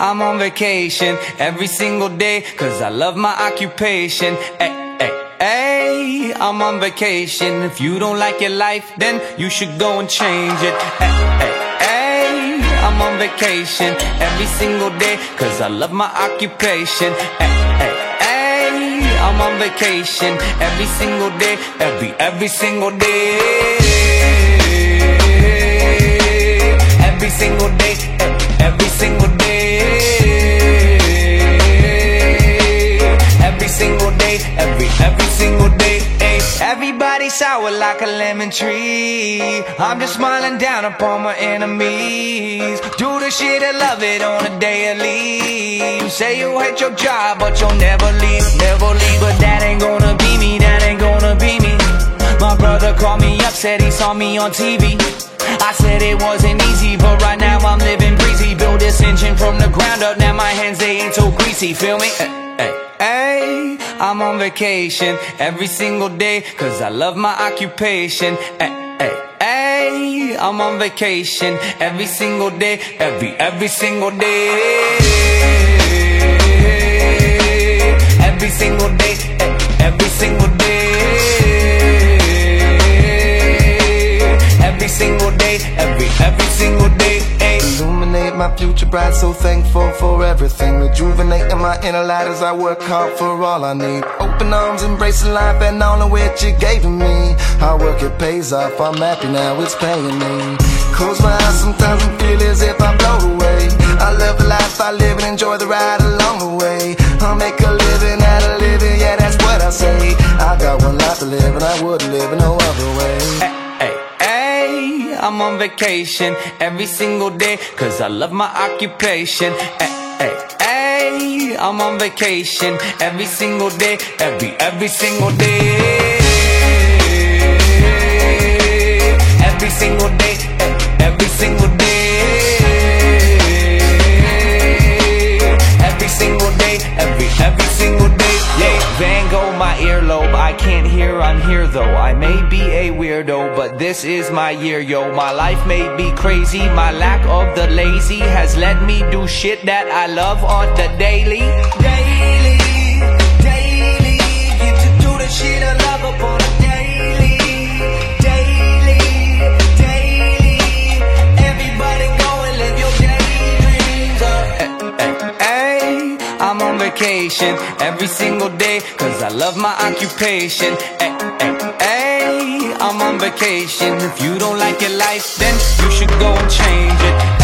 I'm on vacation every single day, cause I love my occupation. Ay, ay, ay, I'm on vacation. If you don't like your life, then you should go and change it. Ay, ay, ay, I'm on vacation every single day, cause I love my occupation. Ay, ay, ay, I'm on vacation every single day, every, every single day. Every single day, every single day. ay. Everybody sour like a lemon tree. I'm just smiling down upon my enemies. Do the shit and love it on a daily. Say you hate your job, but you'll never leave, never leave. But that ain't gonna be me, that ain't gonna be me. My brother called me up, said he saw me on TV. I said it wasn't easy, but right now I'm living breezy. Build this engine from the ground up, now my hands they ain't so greasy, feel me? I'm on vacation every single day, cause I love my occupation. Ay, ay, ay. I'm on vacation every single day, every, every single day. Every single day, eh, every single day. My future bright, so thankful for everything. Rejuvenating my inner light as I work hard for all I need. Open arms, embracing life and all of which you gave me. Hard work, it pays off. I'm happy now, it's paying me. Close my eyes, sometimes I feel as if I float away. I love the life I live and enjoy the ride along the way. I'll make a living out of living, yeah, that's what I say. I got one life to live and I wouldn't live no other way. I'm on vacation every single day, cause I love my occupation. Ay, ay, ay, I'm on vacation every single day, every, every single day. Can't hear, I'm here though. I may be a weirdo, but this is my year, yo. My life may be crazy. My lack of the lazy has let me do shit that I love on the daily. Daily. Every single day, cause I love my occupation. Ay, I'm on vacation. If you don't like your life, then you should go and change it.